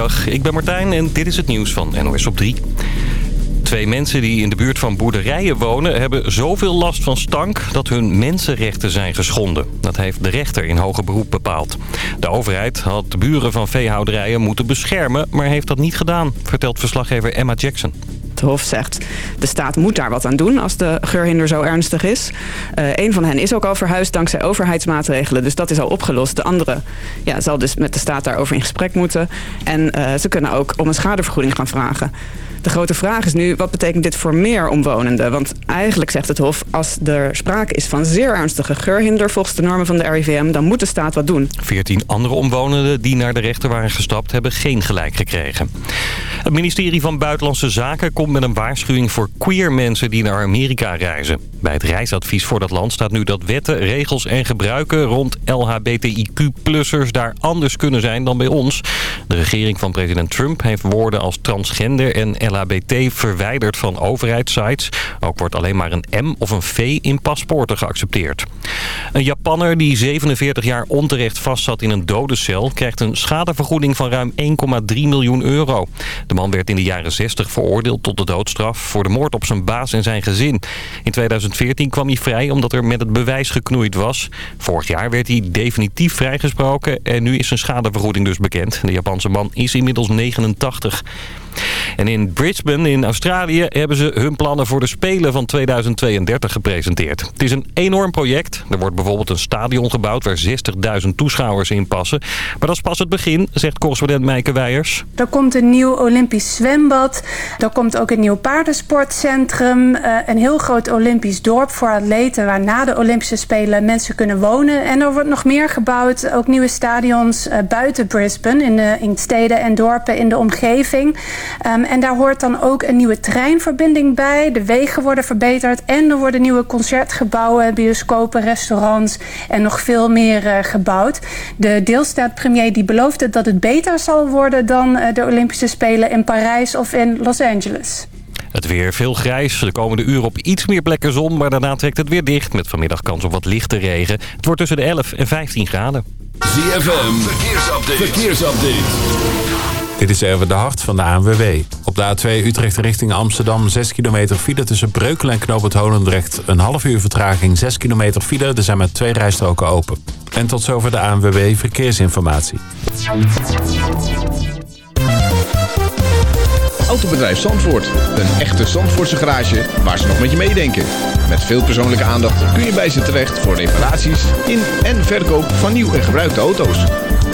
Goedemiddag, ik ben Martijn en dit is het nieuws van NOS op 3. Twee mensen die in de buurt van boerderijen wonen... hebben zoveel last van stank dat hun mensenrechten zijn geschonden. Dat heeft de rechter in hoger beroep bepaald. De overheid had de buren van veehouderijen moeten beschermen... maar heeft dat niet gedaan, vertelt verslaggever Emma Jackson. Hof zegt, de staat moet daar wat aan doen als de geurhinder zo ernstig is. Uh, een van hen is ook al verhuisd dankzij overheidsmaatregelen, dus dat is al opgelost. De andere ja, zal dus met de staat daarover in gesprek moeten. En uh, ze kunnen ook om een schadevergoeding gaan vragen. De grote vraag is nu, wat betekent dit voor meer omwonenden? Want eigenlijk zegt het Hof, als er sprake is van zeer ernstige geurhinder... volgens de normen van de RIVM, dan moet de staat wat doen. Veertien andere omwonenden die naar de rechter waren gestapt... hebben geen gelijk gekregen. Het ministerie van Buitenlandse Zaken komt met een waarschuwing voor queer mensen die naar Amerika reizen. Bij het reisadvies voor dat land staat nu dat wetten, regels en gebruiken rond LHBTIQ-plussers daar anders kunnen zijn dan bij ons. De regering van president Trump heeft woorden als transgender en LHBT verwijderd van overheidssites. Ook wordt alleen maar een M of een V in paspoorten geaccepteerd. Een Japanner die 47 jaar onterecht vastzat in een dodencel... krijgt een schadevergoeding van ruim 1,3 miljoen euro. De man werd in de jaren 60 veroordeeld tot de doodstraf... voor de moord op zijn baas en zijn gezin. In 2014 kwam hij vrij omdat er met het bewijs geknoeid was. Vorig jaar werd hij definitief vrijgesproken... en nu is zijn schadevergoeding dus bekend. De Japanse man is inmiddels 89. En in Brisbane in Australië hebben ze hun plannen voor de Spelen van 2032 gepresenteerd. Het is een enorm project. Er wordt bijvoorbeeld een stadion gebouwd waar 60.000 toeschouwers in passen. Maar dat is pas het begin, zegt correspondent Meike Weijers. Er komt een nieuw Olympisch zwembad. Er komt ook een nieuw paardensportcentrum. Uh, een heel groot Olympisch dorp voor atleten waar na de Olympische Spelen mensen kunnen wonen. En er wordt nog meer gebouwd. Ook nieuwe stadions uh, buiten Brisbane in, de, in steden en dorpen in de omgeving. Um, en daar hoort dan ook een nieuwe treinverbinding bij. De wegen worden verbeterd en er worden nieuwe concertgebouwen, bioscopen, restaurants en nog veel meer uh, gebouwd. De deelstaatpremier die beloofde dat het beter zal worden dan uh, de Olympische Spelen in Parijs of in Los Angeles. Het weer veel grijs. De komende uur op iets meer plekken zon, maar daarna trekt het weer dicht. Met vanmiddag kans op wat lichte regen. Het wordt tussen de 11 en 15 graden. ZFM, verkeersupdate. verkeersupdate. Dit is even de hart van de ANWB. Op de A2 Utrecht richting Amsterdam 6 kilometer file tussen Breukelen en Knoop het Holendrecht. Een half uur vertraging 6 kilometer file. Er zijn met twee rijstroken open. En tot zover de ANWB Verkeersinformatie. Autobedrijf Zandvoort. Een echte Zandvoortse garage waar ze nog met je meedenken. Met veel persoonlijke aandacht kun je bij ze terecht voor reparaties in en verkoop van nieuw en gebruikte auto's.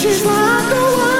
She's not the ZFM.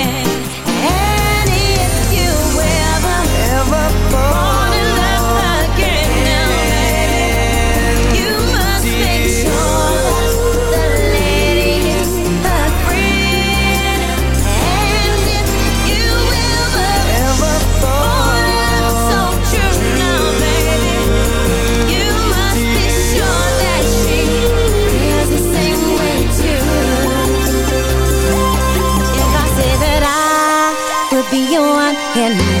and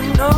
nobody.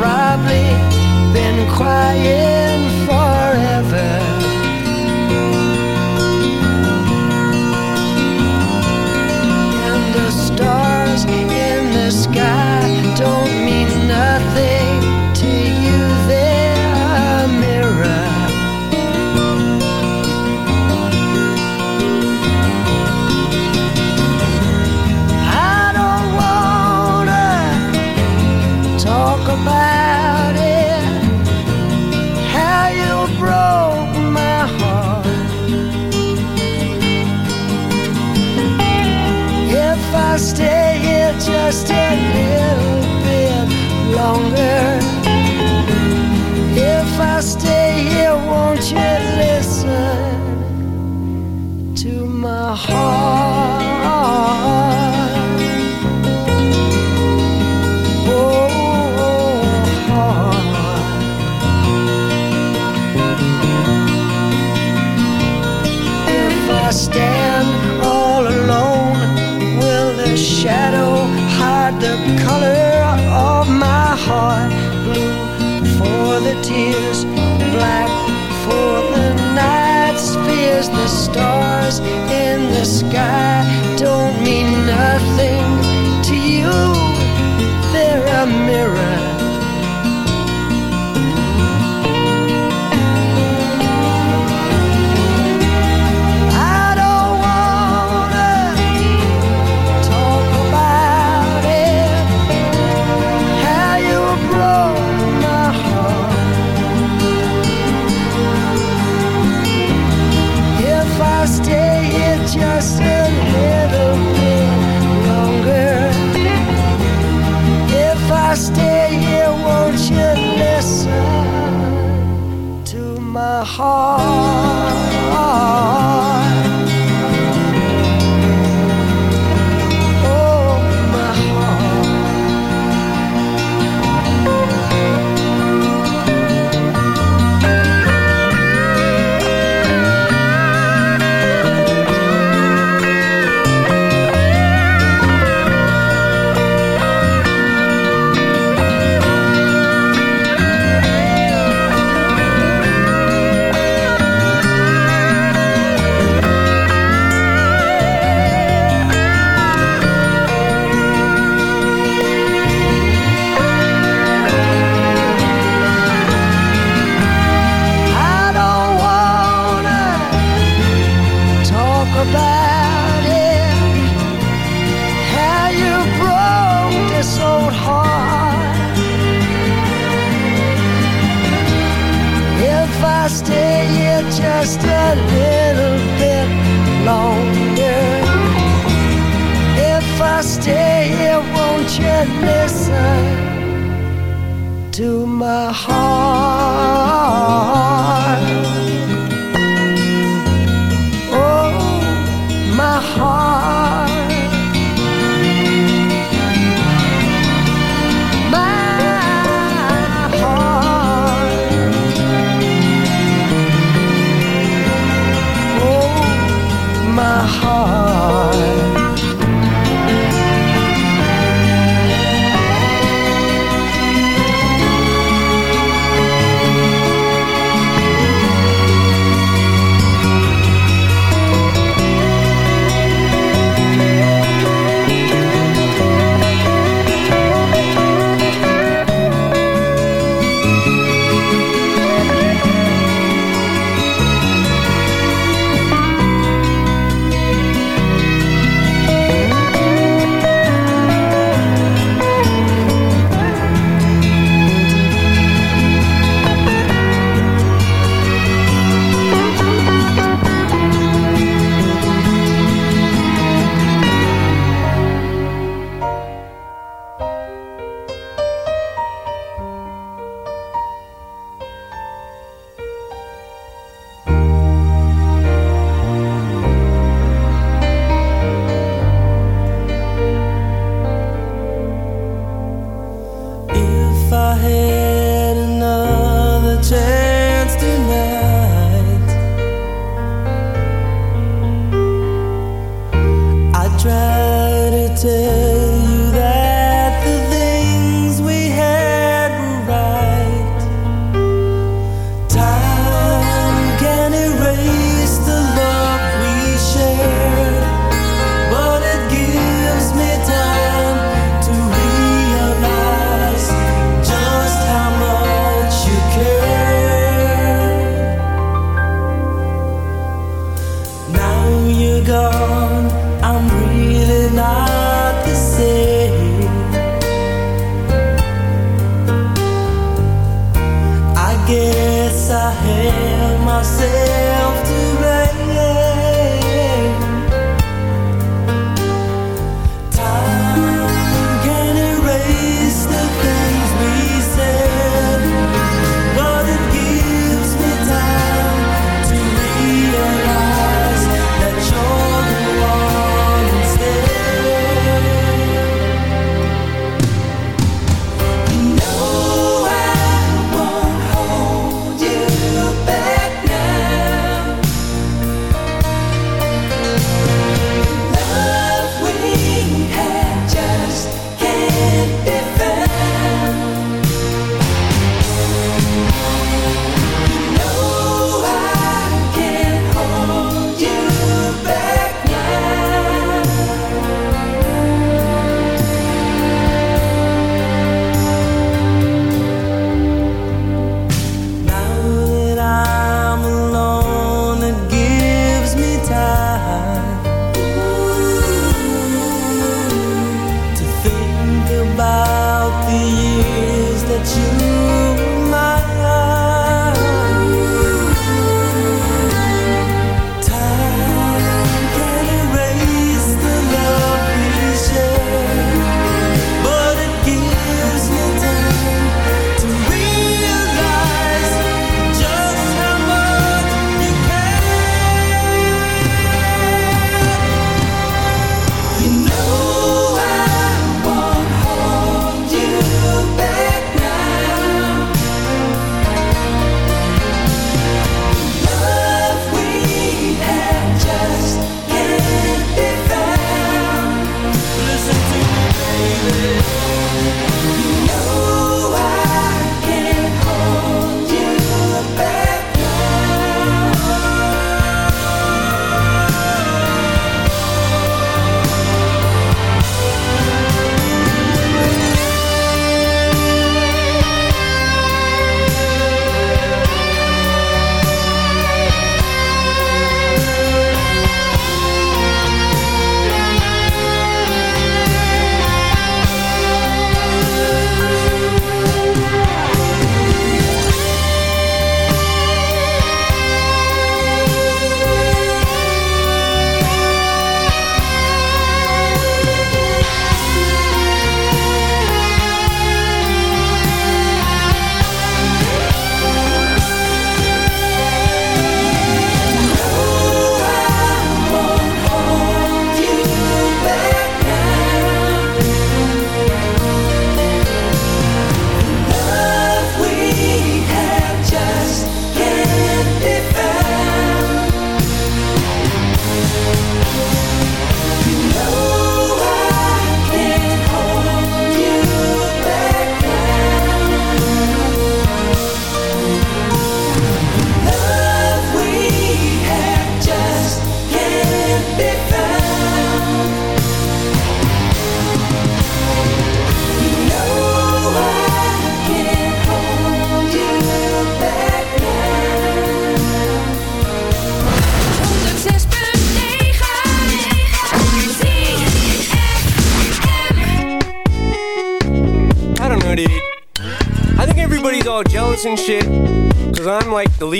probably been crying forever. And the stars in the sky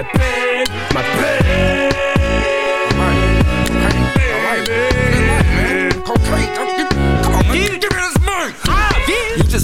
pas de paix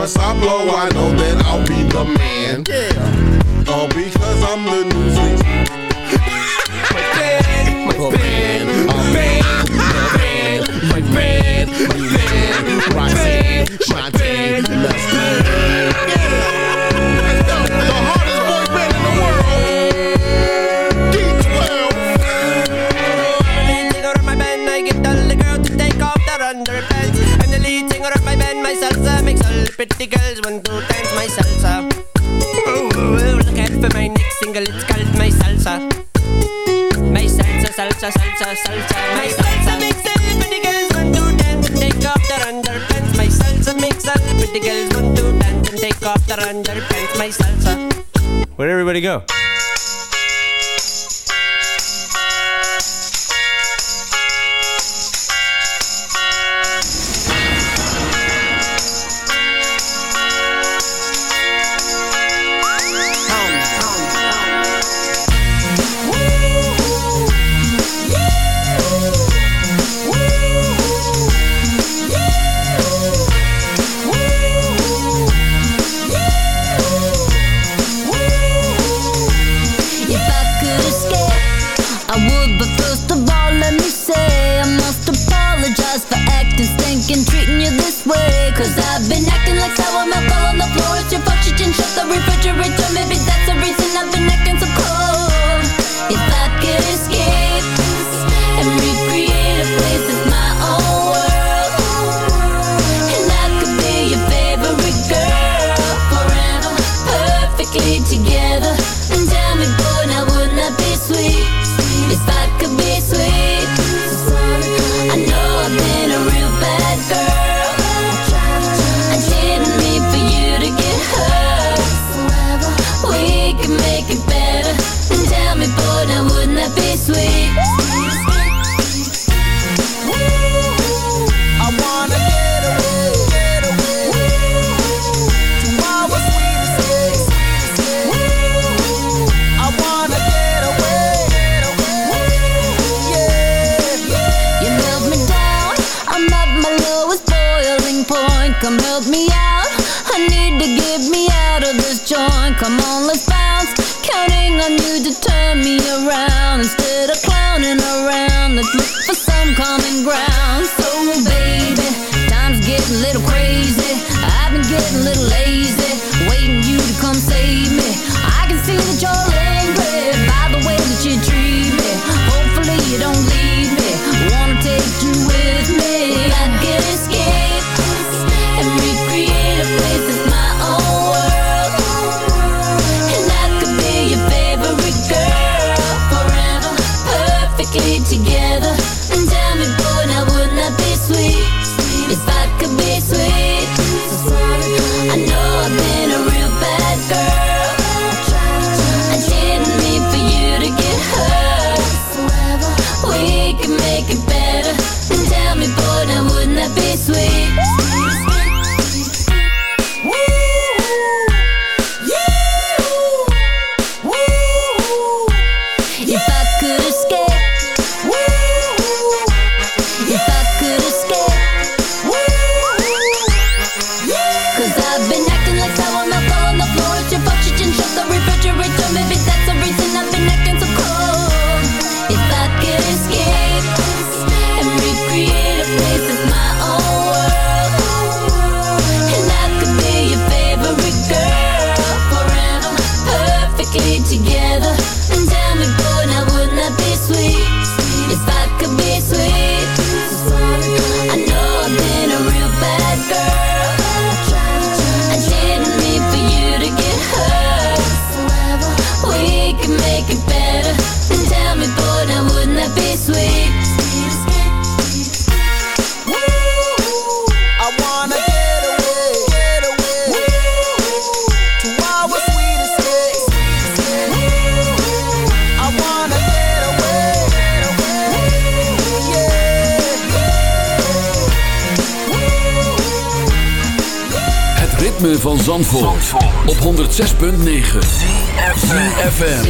Once I blow, I know that I'll be the man. Salsa, salsa, my salsa makes all pretty girls want to dance and take off their underpants. My salsa makes all pretty girls want to dance and take off their underpants. My salsa. Where'd everybody go? 106.9 FM.